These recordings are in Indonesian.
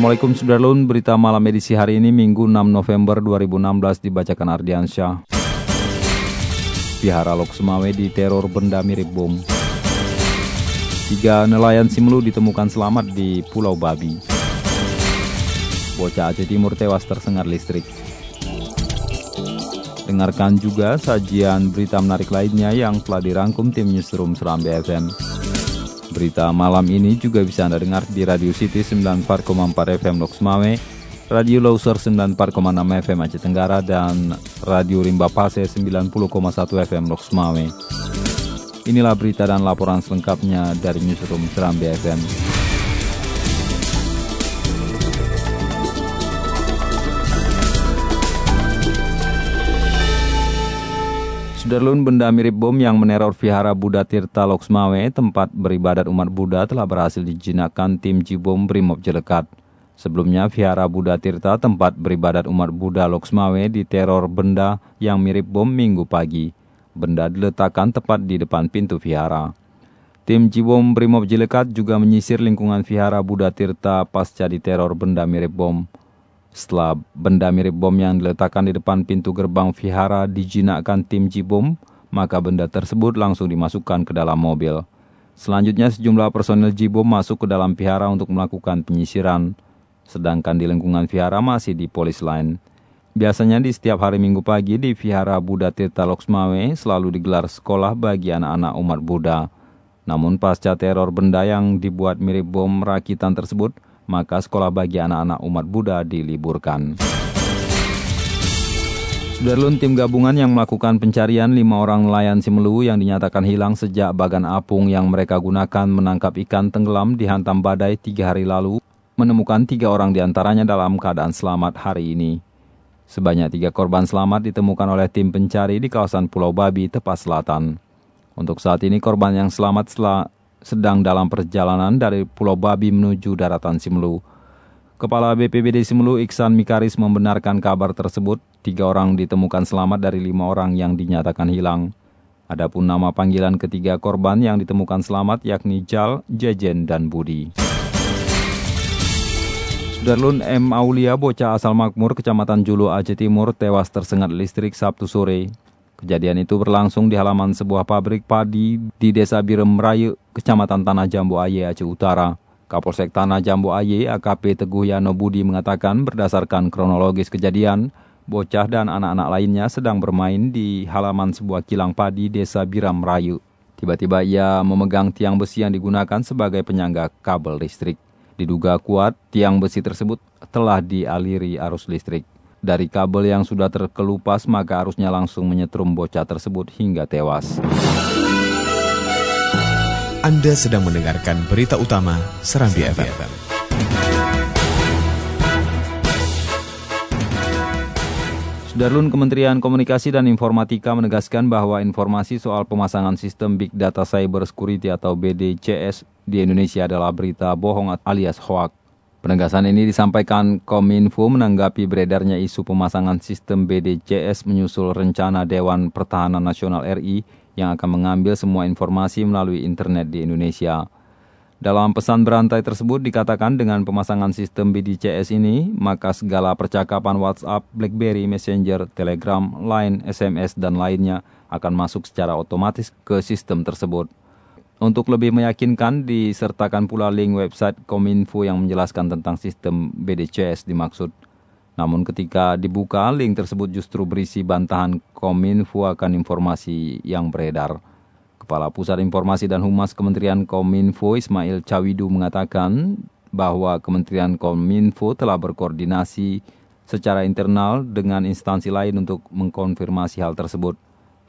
Assalamualaikum Sudarlun, berita malam edisi hari ini Minggu 6 November 2016 dibacakan Ardiansyah. Vihara Lok Sumawe teror benda mirip bom. Tiga nelayan Simelu ditemukan selamat di Pulau Babi. Bocah Aceh Timur tewas tersengat listrik. Dengarkan juga sajian berita menarik lainnya yang telah dirangkum tim Newsroom Serambi FM. Berita malam ini juga bisa Anda dengar di Radio City 94,4 FM Lok Sumawe, Radio Loser 94,6 FM Aceh Tenggara, dan Radio Rimba Pase 90,1 FM Lok Sumawe. Inilah berita dan laporan selengkapnya dari Newsroom Serambi FM. Sudarlun benda mirip bom yang meneror vihara Buddha Tirta Loksmawe, tempat beribadat umat Buddha telah berhasil dijinakkan tim Jibom Brimob Jelekat. Sebelumnya, vihara Buddha Tirta, tempat beribadat umat Buddha Loksmawe, diteror benda yang mirip bom minggu pagi. Benda diletakkan tepat di depan pintu vihara. Tim Jibom Brimob Jelekat juga menyisir lingkungan vihara Buddha Tirta pasca diteror benda mirip bom. Setelah benda mirip bom yang diletakkan di depan pintu gerbang vihara dijinakkan tim Jibom, maka benda tersebut langsung dimasukkan ke dalam mobil. Selanjutnya sejumlah personil Jibom masuk ke dalam vihara untuk melakukan penyisiran, sedangkan di lingkungan vihara masih di polis lain. Biasanya di setiap hari minggu pagi di Vihara Buddha Tirta Loksmawe selalu digelar sekolah bagi anak-anak umat Buddha. Namun pasca teror benda yang dibuat mirip bom rakitan tersebut, maka sekolah bagi anak-anak umat Buddha diliburkan. Sudarlun tim gabungan yang melakukan pencarian lima orang nelayan Simelu yang dinyatakan hilang sejak bagan apung yang mereka gunakan menangkap ikan tenggelam dihantam badai tiga hari lalu, menemukan tiga orang di antaranya dalam keadaan selamat hari ini. Sebanyak tiga korban selamat ditemukan oleh tim pencari di kawasan Pulau Babi, Tepas Selatan. Untuk saat ini korban yang selamat setelah sedang dalam perjalanan dari Pulau Babi menuju daratan Simelu. Kepala BPBD Simelu Iksan Mikaris membenarkan kabar tersebut. Tiga orang ditemukan selamat dari lima orang yang dinyatakan hilang. Adapun nama panggilan ketiga korban yang ditemukan selamat yakni Jal, Jejen, dan Budi. Sudarlun M. Aulia, bocah asal Makmur, Kecamatan Julu, Aceh Timur, tewas tersengat listrik Sabtu sore. Kejadian itu berlangsung di halaman sebuah pabrik padi di Desa Birem Rayu, Kecamatan Tanah Jambu Aye, Aceh Utara. Kapolsek Tanah Jambu Aye, AKP Teguh Yano Budi mengatakan berdasarkan kronologis kejadian, bocah dan anak-anak lainnya sedang bermain di halaman sebuah kilang padi Desa Biram Rayu. Tiba-tiba ia memegang tiang besi yang digunakan sebagai penyangga kabel listrik. Diduga kuat, tiang besi tersebut telah dialiri arus listrik. Dari kabel yang sudah terkelupas, maka arusnya langsung menyetrum bocah tersebut hingga tewas. Anda sedang mendengarkan berita utama Serambi FM. Sudarlun Kementerian Komunikasi dan Informatika menegaskan bahwa informasi soal pemasangan sistem Big Data Cyber Security atau BDCS di Indonesia adalah berita bohong alias hoax. Penegasan ini disampaikan Kominfo menanggapi beredarnya isu pemasangan sistem BDCS menyusul rencana Dewan Pertahanan Nasional RI yang akan mengambil semua informasi melalui internet di Indonesia. Dalam pesan berantai tersebut dikatakan dengan pemasangan sistem BDCS ini, maka segala percakapan WhatsApp, BlackBerry, Messenger, Telegram, Line, SMS, dan lainnya akan masuk secara otomatis ke sistem tersebut. Untuk lebih meyakinkan, disertakan pula link website Kominfo yang menjelaskan tentang sistem BDCS dimaksud. Namun ketika dibuka, link tersebut justru berisi bantahan Kominfo akan informasi yang beredar. Kepala Pusat Informasi dan Humas Kementerian Kominfo Ismail Cawidu mengatakan bahwa Kementerian Kominfo telah berkoordinasi secara internal dengan instansi lain untuk mengkonfirmasi hal tersebut.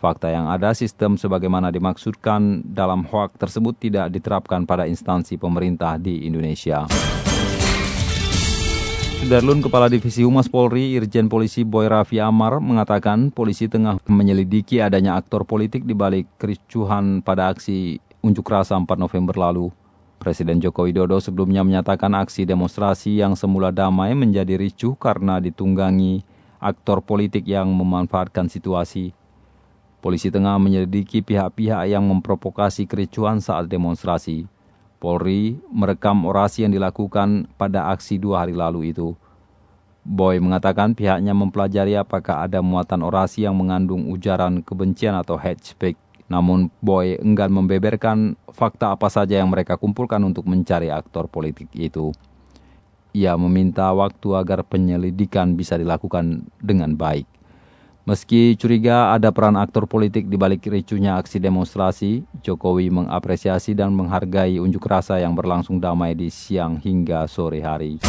Fakta yang ada, sistem sebagaimana dimaksudkan dalam hoak tersebut tidak diterapkan pada instansi pemerintah di Indonesia. Sudarlun Kepala Divisi Humas Polri, Irjen Polisi Boy Raffi Amar, mengatakan polisi tengah menyelidiki adanya aktor politik di balik kericuhan pada aksi unjuk rasa 4 November lalu. Presiden Joko Widodo sebelumnya menyatakan aksi demonstrasi yang semula damai menjadi ricuh karena ditunggangi aktor politik yang memanfaatkan situasi. Polisi tengah menyelidiki pihak-pihak yang memprovokasi kericuhan saat demonstrasi. Polri merekam orasi yang dilakukan pada aksi dua hari lalu itu. Boy mengatakan pihaknya mempelajari apakah ada muatan orasi yang mengandung ujaran kebencian atau hate speech. Namun Boy enggan membeberkan fakta apa saja yang mereka kumpulkan untuk mencari aktor politik itu. Ia meminta waktu agar penyelidikan bisa dilakukan dengan baik. Meski curiga ada peran aktor politik di balik ricunya aksi demonstrasi, Jokowi mengapresiasi dan menghargai unjuk rasa yang berlangsung damai di siang hingga sore hari.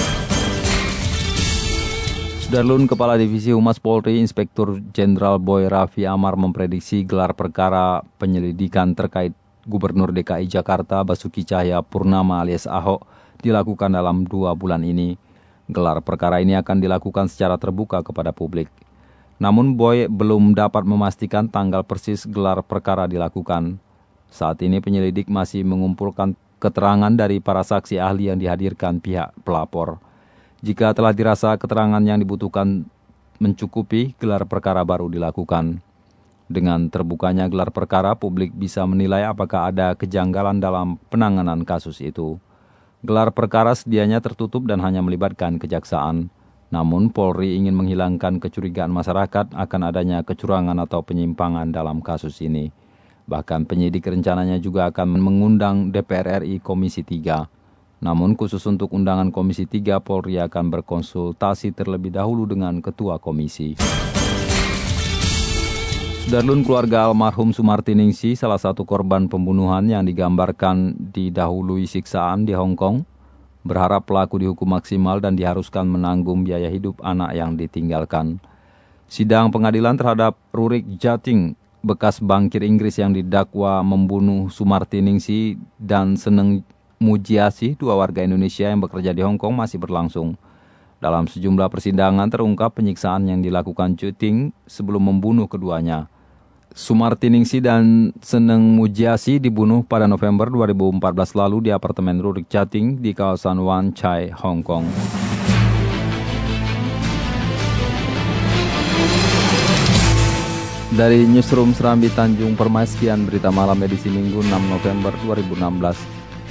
Sudarlun Kepala Divisi Humas Polri Inspektur Jenderal Boy Raffi Amar memprediksi gelar perkara penyelidikan terkait Gubernur DKI Jakarta Basuki Cahaya Purnama alias Ahok dilakukan dalam dua bulan ini. Gelar perkara ini akan dilakukan secara terbuka kepada publik. Namun Boy belum dapat memastikan tanggal persis gelar perkara dilakukan. Saat ini penyelidik masih mengumpulkan keterangan dari para saksi ahli yang dihadirkan pihak pelapor. Jika telah dirasa keterangan yang dibutuhkan mencukupi, gelar perkara baru dilakukan. Dengan terbukanya gelar perkara, publik bisa menilai apakah ada kejanggalan dalam penanganan kasus itu. Gelar perkara sedianya tertutup dan hanya melibatkan kejaksaan. Namun Polri ingin menghilangkan kecurigaan masyarakat akan adanya kecurangan atau penyimpangan dalam kasus ini. Bahkan penyidik rencananya juga akan mengundang DPR RI Komisi 3. Namun khusus untuk undangan Komisi 3, Polri akan berkonsultasi terlebih dahulu dengan Ketua Komisi. Darlun keluarga almarhum Sumarti Ningsi, salah satu korban pembunuhan yang digambarkan didahului siksaan di Hong Kong, berharap pelaku dihukum maksimal dan diharuskan menanggung biaya hidup anak yang ditinggalkan. Sidang pengadilan terhadap Rurik Jating, bekas bangkir Inggris yang didakwa membunuh Sumarti Ningsi dan Seneng Mujiasi, dua warga Indonesia yang bekerja di Hong Kong masih berlangsung. Dalam sejumlah persidangan terungkap penyiksaan yang dilakukan Cuting sebelum membunuh keduanya. Sumartiningsi dan Seneng Mujiasi dibunuh pada November 2014 lalu di apartemen Rurik Jating di kawasan Wan Chai, Hong Kong. Dari Newsroom Serambi Tanjung Permai, sekian berita malam edisi Minggu 6 November 2016.